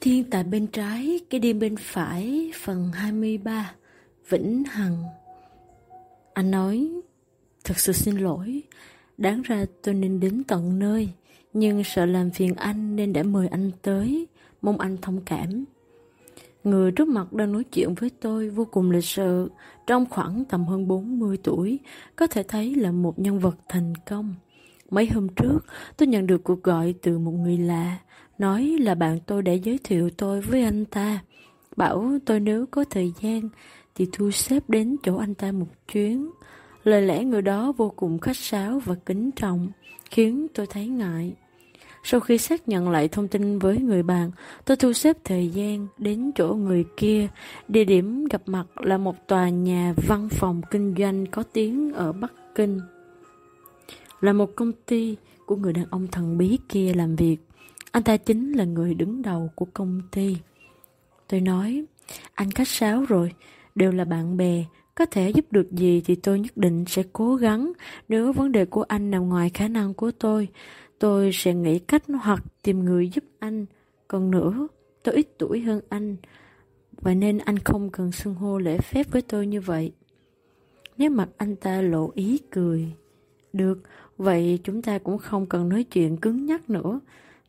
Thiên tại bên trái, cái đêm bên phải, phần 23, Vĩnh Hằng. Anh nói, thật sự xin lỗi, đáng ra tôi nên đến tận nơi, nhưng sợ làm phiền anh nên đã mời anh tới, mong anh thông cảm. Người trước mặt đang nói chuyện với tôi vô cùng lịch sự, trong khoảng tầm hơn 40 tuổi, có thể thấy là một nhân vật thành công. Mấy hôm trước, tôi nhận được cuộc gọi từ một người lạ, nói là bạn tôi đã giới thiệu tôi với anh ta. Bảo tôi nếu có thời gian thì thu xếp đến chỗ anh ta một chuyến. Lời lẽ người đó vô cùng khách sáo và kính trọng, khiến tôi thấy ngại. Sau khi xác nhận lại thông tin với người bạn, tôi thu xếp thời gian đến chỗ người kia. Địa điểm gặp mặt là một tòa nhà văn phòng kinh doanh có tiếng ở Bắc Kinh. Là một công ty của người đàn ông thần bí kia làm việc. Anh ta chính là người đứng đầu của công ty. Tôi nói, anh khách sáo rồi, đều là bạn bè, có thể giúp được gì thì tôi nhất định sẽ cố gắng. Nếu vấn đề của anh nằm ngoài khả năng của tôi, tôi sẽ nghĩ cách hoặc tìm người giúp anh. Còn nữa, tôi ít tuổi hơn anh, và nên anh không cần xưng hô lễ phép với tôi như vậy. Nếu mặt anh ta lộ ý cười. Được, vậy chúng ta cũng không cần nói chuyện cứng nhắc nữa.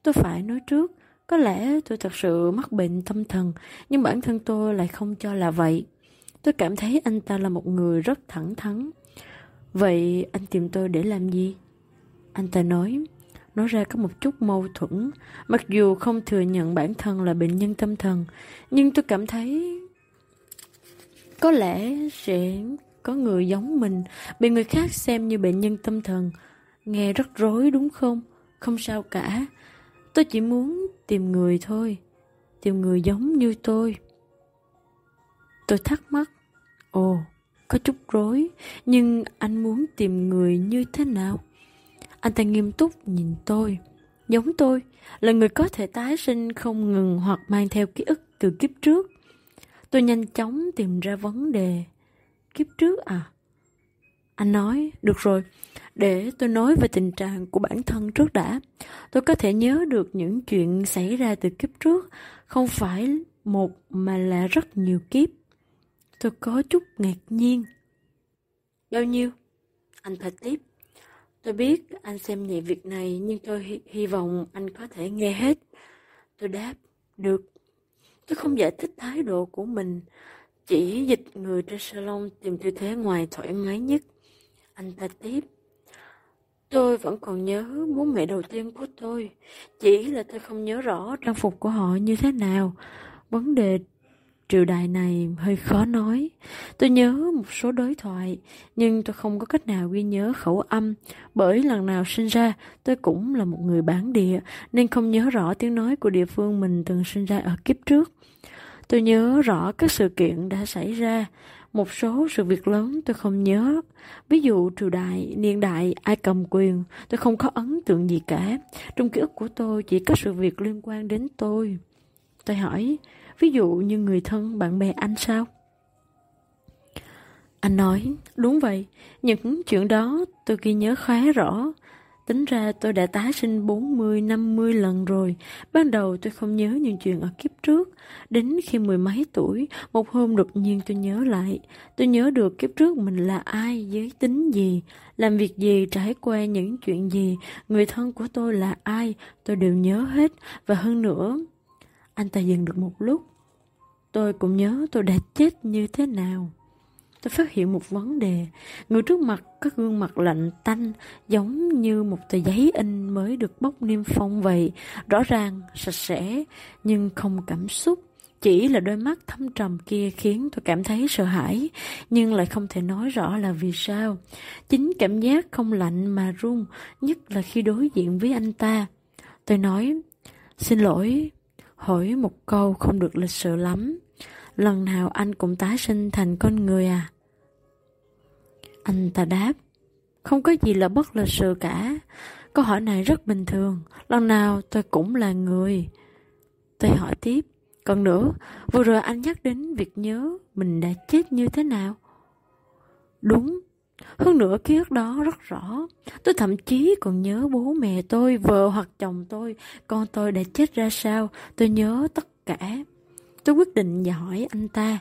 Tôi phải nói trước, có lẽ tôi thật sự mắc bệnh tâm thần, nhưng bản thân tôi lại không cho là vậy. Tôi cảm thấy anh ta là một người rất thẳng thắn. Vậy anh tìm tôi để làm gì? Anh ta nói, nói ra có một chút mâu thuẫn, mặc dù không thừa nhận bản thân là bệnh nhân tâm thần, nhưng tôi cảm thấy có lẽ sẽ có người giống mình, bị người khác xem như bệnh nhân tâm thần. Nghe rất rối đúng không? Không sao cả. Tôi chỉ muốn tìm người thôi, tìm người giống như tôi. Tôi thắc mắc, ồ, có chút rối, nhưng anh muốn tìm người như thế nào? Anh ta nghiêm túc nhìn tôi, giống tôi, là người có thể tái sinh không ngừng hoặc mang theo ký ức từ kiếp trước. Tôi nhanh chóng tìm ra vấn đề. Kiếp trước à? Anh nói, được rồi, để tôi nói về tình trạng của bản thân trước đã. Tôi có thể nhớ được những chuyện xảy ra từ kiếp trước, không phải một mà là rất nhiều kiếp. Tôi có chút ngạc nhiên. Bao nhiêu? Anh thật tiếp. Tôi biết anh xem nhẹ việc này nhưng tôi hy, hy vọng anh có thể nghe hết. Tôi đáp, được. Tôi không giải thích thái độ của mình, chỉ dịch người trên salon tìm tư thế ngoài thoải mái nhất. Anh ta tiếp. Tôi vẫn còn nhớ bố mẹ đầu tiên của tôi, chỉ là tôi không nhớ rõ trang phục của họ như thế nào. Vấn đề triều đại này hơi khó nói. Tôi nhớ một số đối thoại, nhưng tôi không có cách nào ghi nhớ khẩu âm, bởi lần nào sinh ra tôi cũng là một người bản địa, nên không nhớ rõ tiếng nói của địa phương mình từng sinh ra ở kiếp trước. Tôi nhớ rõ các sự kiện đã xảy ra, một số sự việc lớn tôi không nhớ. Ví dụ triều đại, niên đại, ai cầm quyền, tôi không có ấn tượng gì cả. Trong ký ức của tôi chỉ có sự việc liên quan đến tôi. Tôi hỏi, ví dụ như người thân, bạn bè anh sao? Anh nói, đúng vậy, những chuyện đó tôi ghi nhớ khá rõ. Tính ra tôi đã tái sinh 40-50 lần rồi. Ban đầu tôi không nhớ những chuyện ở kiếp trước. Đến khi mười mấy tuổi, một hôm đột nhiên tôi nhớ lại. Tôi nhớ được kiếp trước mình là ai, giới tính gì, làm việc gì, trải qua những chuyện gì, người thân của tôi là ai, tôi đều nhớ hết. Và hơn nữa, anh ta dừng được một lúc. Tôi cũng nhớ tôi đã chết như thế nào. Tôi phát hiện một vấn đề. Người trước mặt có gương mặt lạnh tanh, giống như một tờ giấy in mới được bóc niêm phong vậy. Rõ ràng, sạch sẽ, nhưng không cảm xúc. Chỉ là đôi mắt thâm trầm kia khiến tôi cảm thấy sợ hãi, nhưng lại không thể nói rõ là vì sao. Chính cảm giác không lạnh mà run, nhất là khi đối diện với anh ta. Tôi nói, xin lỗi, hỏi một câu không được lịch sự lắm. Lần nào anh cũng tái sinh thành con người à? Anh ta đáp, không có gì là bất lịch sự cả. Câu hỏi này rất bình thường, lần nào tôi cũng là người. Tôi hỏi tiếp, còn nữa, vừa rồi anh nhắc đến việc nhớ mình đã chết như thế nào? Đúng, hơn nữa ký ức đó rất rõ. Tôi thậm chí còn nhớ bố mẹ tôi, vợ hoặc chồng tôi, con tôi đã chết ra sao. Tôi nhớ tất cả. Tôi quyết định và hỏi anh ta,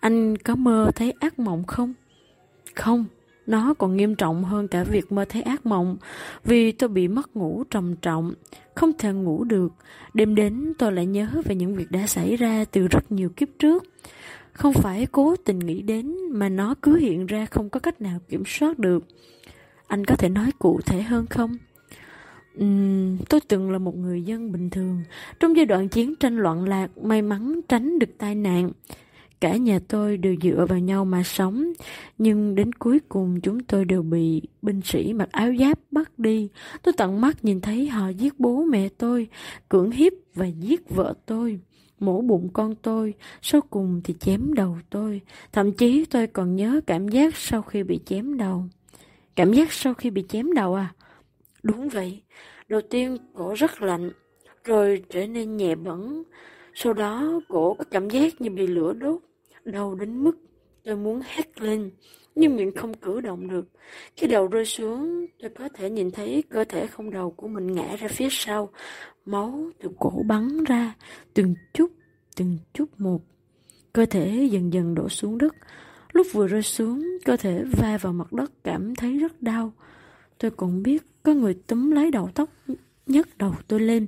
anh có mơ thấy ác mộng không? Không, nó còn nghiêm trọng hơn cả việc mơ thấy ác mộng, vì tôi bị mất ngủ trầm trọng, không thể ngủ được. Đêm đến tôi lại nhớ về những việc đã xảy ra từ rất nhiều kiếp trước. Không phải cố tình nghĩ đến mà nó cứ hiện ra không có cách nào kiểm soát được. Anh có thể nói cụ thể hơn không? Uhm, tôi từng là một người dân bình thường. Trong giai đoạn chiến tranh loạn lạc, may mắn tránh được tai nạn. Cả nhà tôi đều dựa vào nhau mà sống, nhưng đến cuối cùng chúng tôi đều bị binh sĩ mặc áo giáp bắt đi. Tôi tận mắt nhìn thấy họ giết bố mẹ tôi, cưỡng hiếp và giết vợ tôi, mổ bụng con tôi, sau cùng thì chém đầu tôi. Thậm chí tôi còn nhớ cảm giác sau khi bị chém đầu. Cảm giác sau khi bị chém đầu à? Đúng vậy. Đầu tiên cổ rất lạnh, rồi trở nên nhẹ bẩn. Sau đó cổ có cảm giác như bị lửa đốt đau đến mức tôi muốn hét lên, nhưng miệng không cử động được. Khi đầu rơi xuống, tôi có thể nhìn thấy cơ thể không đầu của mình ngã ra phía sau, máu từ cổ bắn ra, từng chút, từng chút một. Cơ thể dần dần đổ xuống đất. Lúc vừa rơi xuống, cơ thể va vào mặt đất cảm thấy rất đau. Tôi cũng biết có người túm lấy đầu tóc nhấc đầu tôi lên.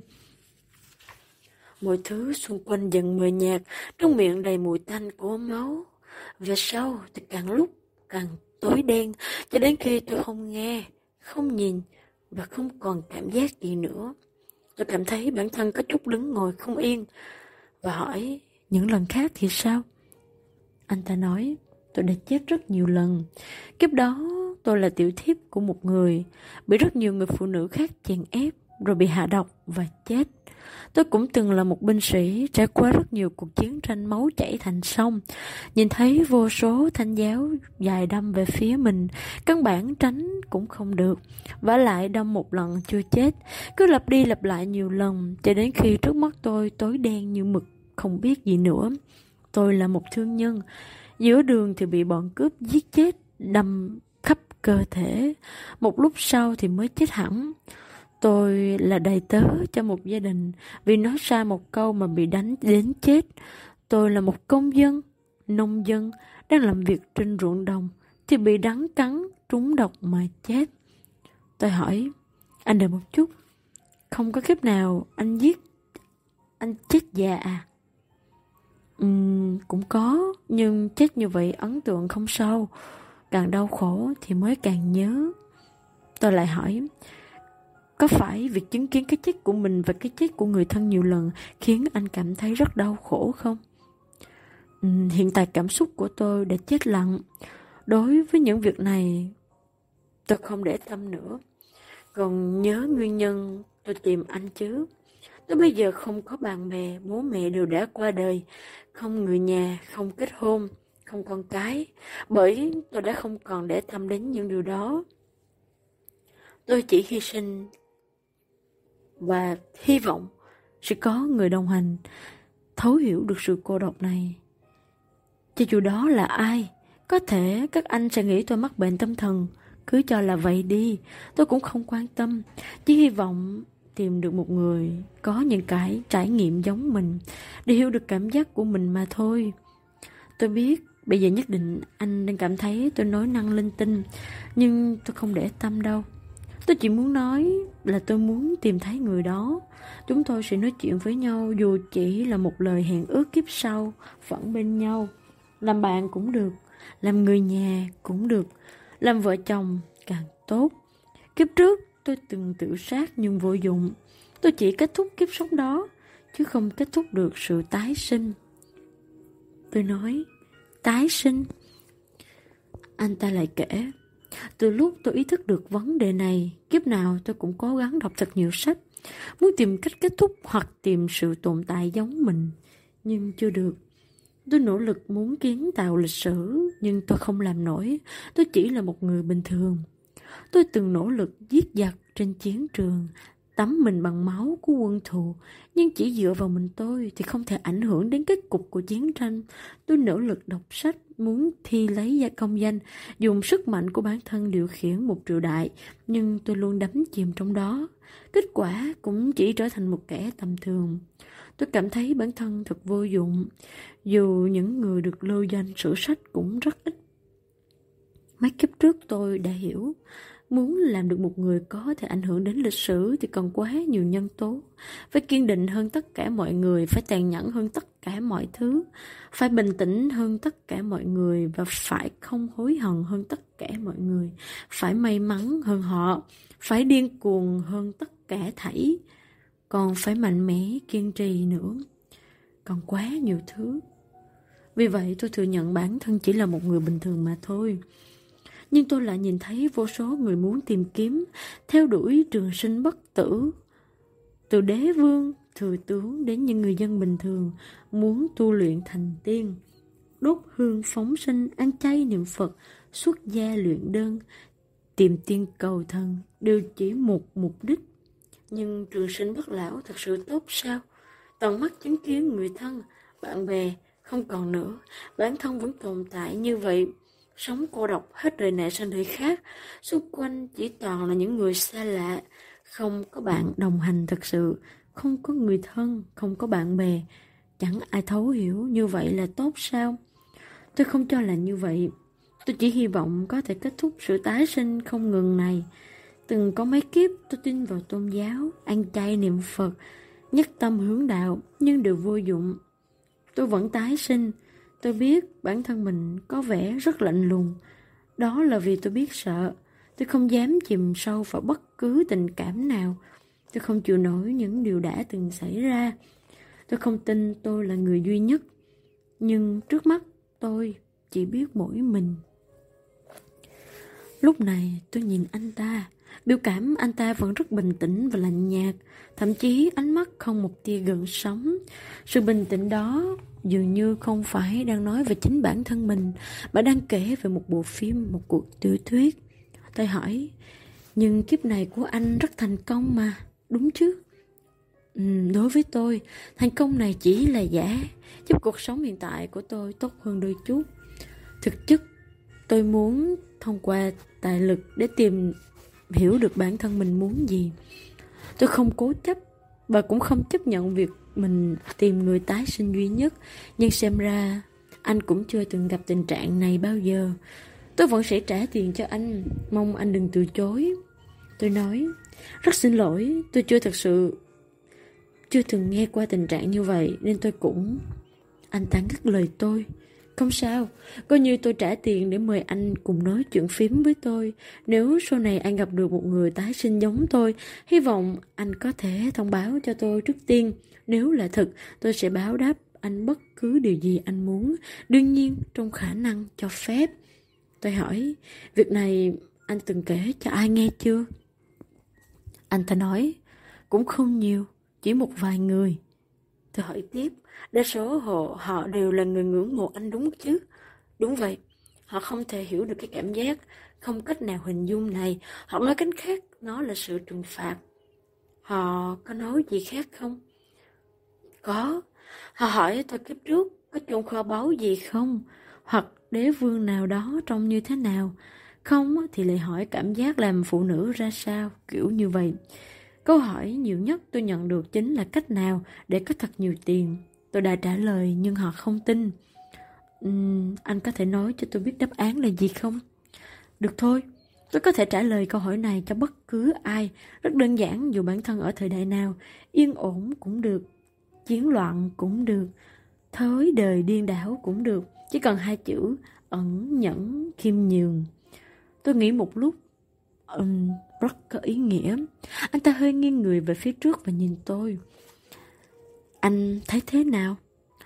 Mọi thứ xung quanh dần mờ nhạt, trong miệng đầy mùi tanh của máu. Về sau thì càng lúc càng tối đen, cho đến khi tôi không nghe, không nhìn và không còn cảm giác gì nữa. Tôi cảm thấy bản thân có chút đứng ngồi không yên và hỏi những lần khác thì sao? Anh ta nói tôi đã chết rất nhiều lần. Kiếp đó tôi là tiểu thiếp của một người, bị rất nhiều người phụ nữ khác chèn ép rồi bị hạ độc và chết. Tôi cũng từng là một binh sĩ trải qua rất nhiều cuộc chiến tranh máu chảy thành sông. Nhìn thấy vô số thanh giáo dài đâm về phía mình, căn bản tránh cũng không được. Và lại đâm một lần chưa chết, cứ lặp đi lặp lại nhiều lần cho đến khi trước mắt tôi tối đen như mực, không biết gì nữa. Tôi là một thương nhân, giữa đường thì bị bọn cướp giết chết, đâm cơ thể. Một lúc sau thì mới chết hẳn. Tôi là đầy tớ cho một gia đình vì nói sai một câu mà bị đánh đến chết. Tôi là một công dân, nông dân đang làm việc trên ruộng đồng thì bị đắng cắn, trúng độc mà chết. Tôi hỏi, anh đợi một chút, không có kiếp nào anh giết, anh chết già à? Uhm, cũng có, nhưng chết như vậy ấn tượng không sâu. Càng đau khổ thì mới càng nhớ. Tôi lại hỏi, có phải việc chứng kiến cái chết của mình và cái chết của người thân nhiều lần khiến anh cảm thấy rất đau khổ không? Ừ, hiện tại cảm xúc của tôi đã chết lặng. Đối với những việc này, tôi không để tâm nữa. Còn nhớ nguyên nhân tôi tìm anh chứ. Tôi bây giờ không có bạn bè, bố mẹ đều đã qua đời, không người nhà, không kết hôn, không con cái. Bởi tôi đã không còn để tâm đến những điều đó. Tôi chỉ hy sinh và hy vọng sẽ có người đồng hành thấu hiểu được sự cô độc này. Cho dù đó là ai, có thể các anh sẽ nghĩ tôi mắc bệnh tâm thần, cứ cho là vậy đi, tôi cũng không quan tâm, chỉ hy vọng tìm được một người có những cái trải nghiệm giống mình để hiểu được cảm giác của mình mà thôi. Tôi biết bây giờ nhất định anh đang cảm thấy tôi nói năng linh tinh, nhưng tôi không để tâm đâu. Tôi chỉ muốn nói là tôi muốn tìm thấy người đó. Chúng tôi sẽ nói chuyện với nhau dù chỉ là một lời hẹn ước kiếp sau, vẫn bên nhau. Làm bạn cũng được, làm người nhà cũng được, làm vợ chồng càng tốt. Kiếp trước tôi từng tự sát nhưng vô dụng. Tôi chỉ kết thúc kiếp sống đó, chứ không kết thúc được sự tái sinh. Tôi nói, tái sinh. Anh ta lại kể, từ lúc tôi ý thức được vấn đề này, kiếp nào tôi cũng cố gắng đọc thật nhiều sách, muốn tìm cách kết thúc hoặc tìm sự tồn tại giống mình, nhưng chưa được. Tôi nỗ lực muốn kiến tạo lịch sử, nhưng tôi không làm nổi, tôi chỉ là một người bình thường. Tôi từng nỗ lực giết giặc trên chiến trường, tắm mình bằng máu của quân thù, nhưng chỉ dựa vào mình tôi thì không thể ảnh hưởng đến kết cục của chiến tranh. Tôi nỗ lực đọc sách, muốn thi lấy gia công danh, dùng sức mạnh của bản thân điều khiển một triều đại, nhưng tôi luôn đắm chìm trong đó. Kết quả cũng chỉ trở thành một kẻ tầm thường. Tôi cảm thấy bản thân thật vô dụng, dù những người được lưu danh sử sách cũng rất ít. Mấy kiếp trước tôi đã hiểu, Muốn làm được một người có thể ảnh hưởng đến lịch sử thì còn quá nhiều nhân tố. Phải kiên định hơn tất cả mọi người, phải tàn nhẫn hơn tất cả mọi thứ, phải bình tĩnh hơn tất cả mọi người và phải không hối hận hơn tất cả mọi người, phải may mắn hơn họ, phải điên cuồng hơn tất cả thảy, còn phải mạnh mẽ, kiên trì nữa. Còn quá nhiều thứ. Vì vậy tôi thừa nhận bản thân chỉ là một người bình thường mà thôi nhưng tôi lại nhìn thấy vô số người muốn tìm kiếm, theo đuổi trường sinh bất tử. Từ đế vương, thừa tướng đến những người dân bình thường muốn tu luyện thành tiên. Đốt hương phóng sinh, ăn chay niệm Phật, xuất gia luyện đơn, tìm tiên cầu thần đều chỉ một mục đích. Nhưng trường sinh bất lão thật sự tốt sao? Tận mắt chứng kiến người thân, bạn bè không còn nữa, bản thân vẫn tồn tại như vậy Sống cô độc hết đời này sang đời khác, xung quanh chỉ toàn là những người xa lạ, không có bạn đồng hành thật sự, không có người thân, không có bạn bè. Chẳng ai thấu hiểu như vậy là tốt sao? Tôi không cho là như vậy. Tôi chỉ hy vọng có thể kết thúc sự tái sinh không ngừng này. Từng có mấy kiếp tôi tin vào tôn giáo, ăn chay niệm Phật, nhất tâm hướng đạo, nhưng đều vô dụng. Tôi vẫn tái sinh, Tôi biết bản thân mình có vẻ rất lạnh lùng. Đó là vì tôi biết sợ. Tôi không dám chìm sâu vào bất cứ tình cảm nào. Tôi không chịu nổi những điều đã từng xảy ra. Tôi không tin tôi là người duy nhất. Nhưng trước mắt tôi chỉ biết mỗi mình. Lúc này tôi nhìn anh ta. Biểu cảm anh ta vẫn rất bình tĩnh và lạnh nhạt. Thậm chí ánh mắt không một tia gợn sóng. Sự bình tĩnh đó dường như không phải đang nói về chính bản thân mình, mà đang kể về một bộ phim, một cuộc tiểu thuyết. Tôi hỏi, nhưng kiếp này của anh rất thành công mà, đúng chứ? Ừ, đối với tôi, thành công này chỉ là giả, giúp cuộc sống hiện tại của tôi tốt hơn đôi chút. Thực chất, tôi muốn thông qua tài lực để tìm hiểu được bản thân mình muốn gì. Tôi không cố chấp và cũng không chấp nhận việc mình tìm người tái sinh duy nhất. Nhưng xem ra, anh cũng chưa từng gặp tình trạng này bao giờ. Tôi vẫn sẽ trả tiền cho anh. Mong anh đừng từ chối. Tôi nói, rất xin lỗi, tôi chưa thật sự, chưa từng nghe qua tình trạng như vậy, nên tôi cũng anh ta ngắt lời tôi không sao, coi như tôi trả tiền để mời anh cùng nói chuyện phím với tôi. Nếu sau này anh gặp được một người tái sinh giống tôi, hy vọng anh có thể thông báo cho tôi trước tiên. Nếu là thật, tôi sẽ báo đáp anh bất cứ điều gì anh muốn, đương nhiên trong khả năng cho phép. Tôi hỏi, việc này anh từng kể cho ai nghe chưa? Anh ta nói, cũng không nhiều, chỉ một vài người. Tôi hỏi tiếp, đa số họ, họ đều là người ngưỡng mộ anh đúng chứ? Đúng vậy, họ không thể hiểu được cái cảm giác, không cách nào hình dung này. Họ nói cách khác, nó là sự trừng phạt. Họ có nói gì khác không? Có. Họ hỏi tôi kiếp trước có chôn kho báu gì không? Hoặc đế vương nào đó trông như thế nào? Không thì lại hỏi cảm giác làm phụ nữ ra sao, kiểu như vậy. Câu hỏi nhiều nhất tôi nhận được chính là cách nào để có thật nhiều tiền. Tôi đã trả lời nhưng họ không tin. Uhm, anh có thể nói cho tôi biết đáp án là gì không? Được thôi, tôi có thể trả lời câu hỏi này cho bất cứ ai. Rất đơn giản dù bản thân ở thời đại nào. Yên ổn cũng được, chiến loạn cũng được, thới đời điên đảo cũng được. Chỉ cần hai chữ ẩn nhẫn khiêm nhường. Tôi nghĩ một lúc um, rất có ý nghĩa. Anh ta hơi nghiêng người về phía trước và nhìn tôi. Anh thấy thế nào?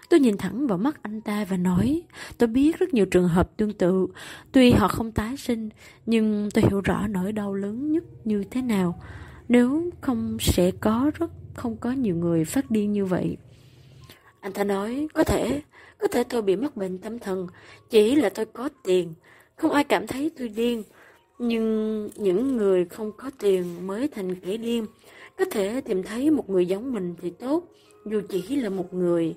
Tôi nhìn thẳng vào mắt anh ta và nói, tôi biết rất nhiều trường hợp tương tự, tuy họ không tái sinh, nhưng tôi hiểu rõ nỗi đau lớn nhất như thế nào. Nếu không sẽ có rất không có nhiều người phát điên như vậy. Anh ta nói, có thể, có thể tôi bị mắc bệnh tâm thần, chỉ là tôi có tiền, không ai cảm thấy tôi điên. Nhưng những người không có tiền mới thành kẻ điên. Có thể tìm thấy một người giống mình thì tốt, dù chỉ là một người.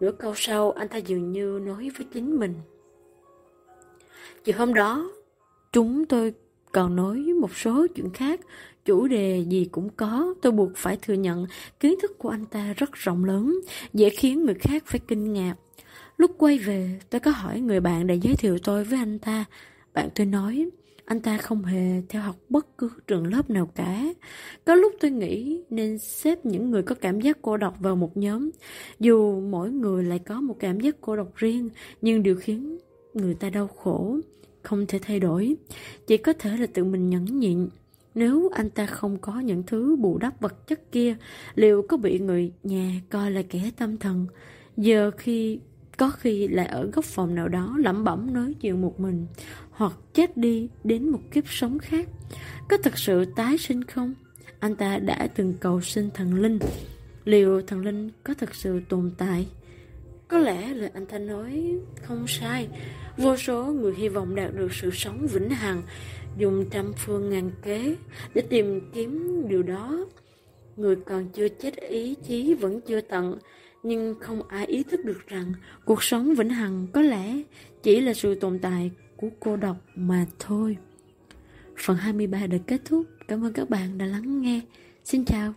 Nửa câu sau, anh ta dường như nói với chính mình. Chiều hôm đó, chúng tôi còn nói một số chuyện khác, chủ đề gì cũng có, tôi buộc phải thừa nhận kiến thức của anh ta rất rộng lớn, dễ khiến người khác phải kinh ngạc. Lúc quay về, tôi có hỏi người bạn đã giới thiệu tôi với anh ta. Bạn tôi nói, anh ta không hề theo học bất cứ trường lớp nào cả. Có lúc tôi nghĩ nên xếp những người có cảm giác cô độc vào một nhóm. Dù mỗi người lại có một cảm giác cô độc riêng, nhưng điều khiến người ta đau khổ không thể thay đổi. Chỉ có thể là tự mình nhẫn nhịn. Nếu anh ta không có những thứ bù đắp vật chất kia, liệu có bị người nhà coi là kẻ tâm thần? Giờ khi có khi lại ở góc phòng nào đó lẩm bẩm nói chuyện một mình hoặc chết đi đến một kiếp sống khác Có thật sự tái sinh không? Anh ta đã từng cầu xin thần linh Liệu thần linh có thật sự tồn tại? Có lẽ lời anh ta nói không sai Vô số người hy vọng đạt được sự sống vĩnh hằng, Dùng trăm phương ngàn kế để tìm kiếm điều đó Người còn chưa chết, ý chí vẫn chưa tận, nhưng không ai ý thức được rằng cuộc sống vĩnh hằng có lẽ chỉ là sự tồn tại của cô độc mà thôi. Phần 23 đã kết thúc. Cảm ơn các bạn đã lắng nghe. Xin chào.